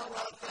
ورثة